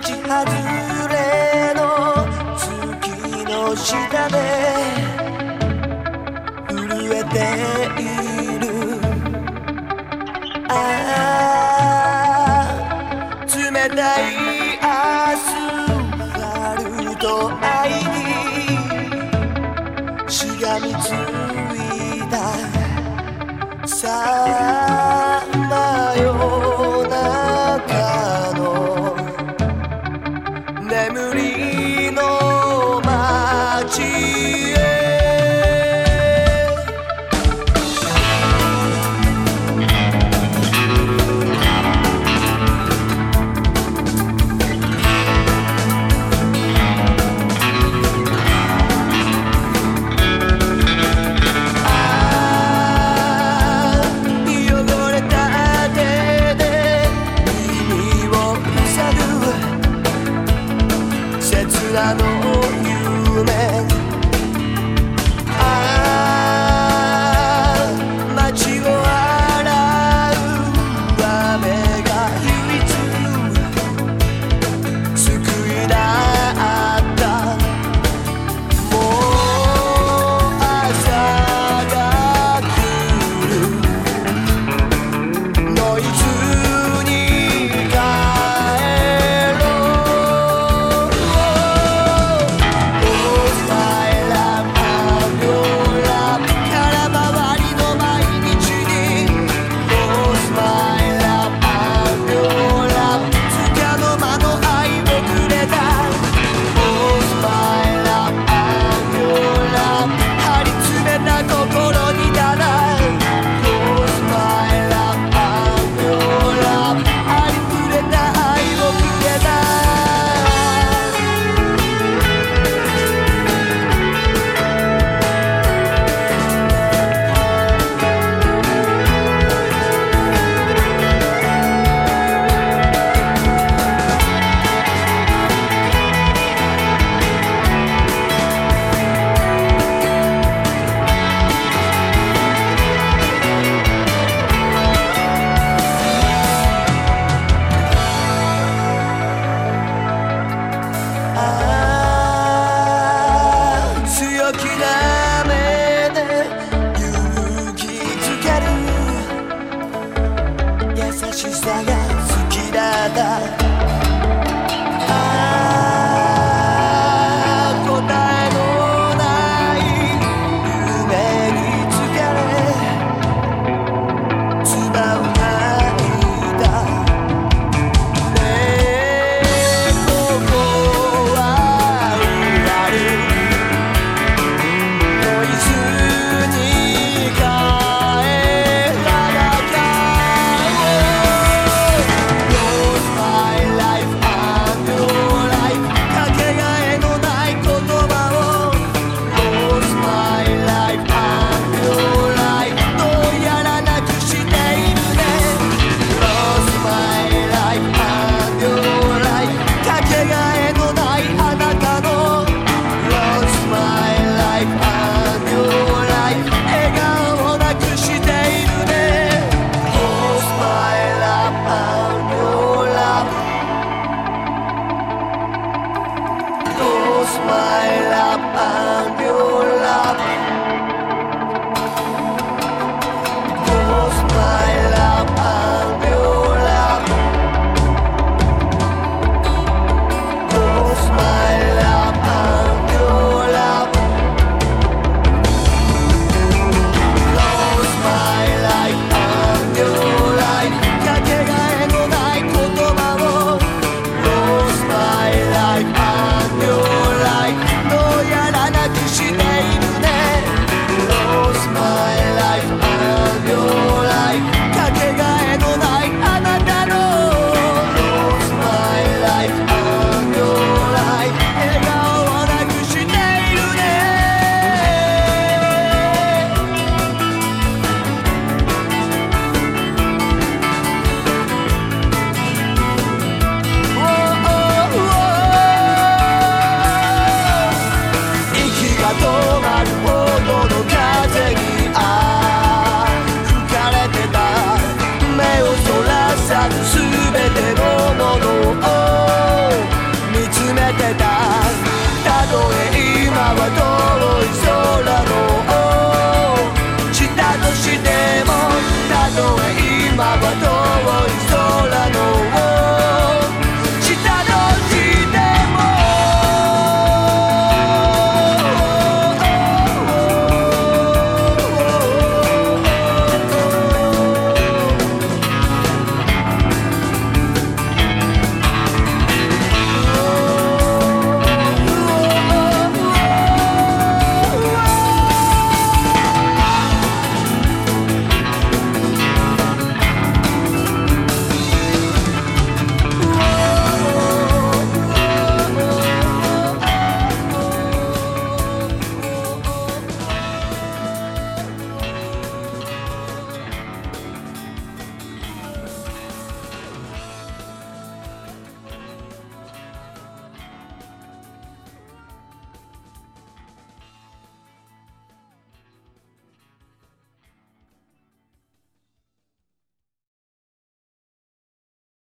ち外れの月の下で震えている。の夢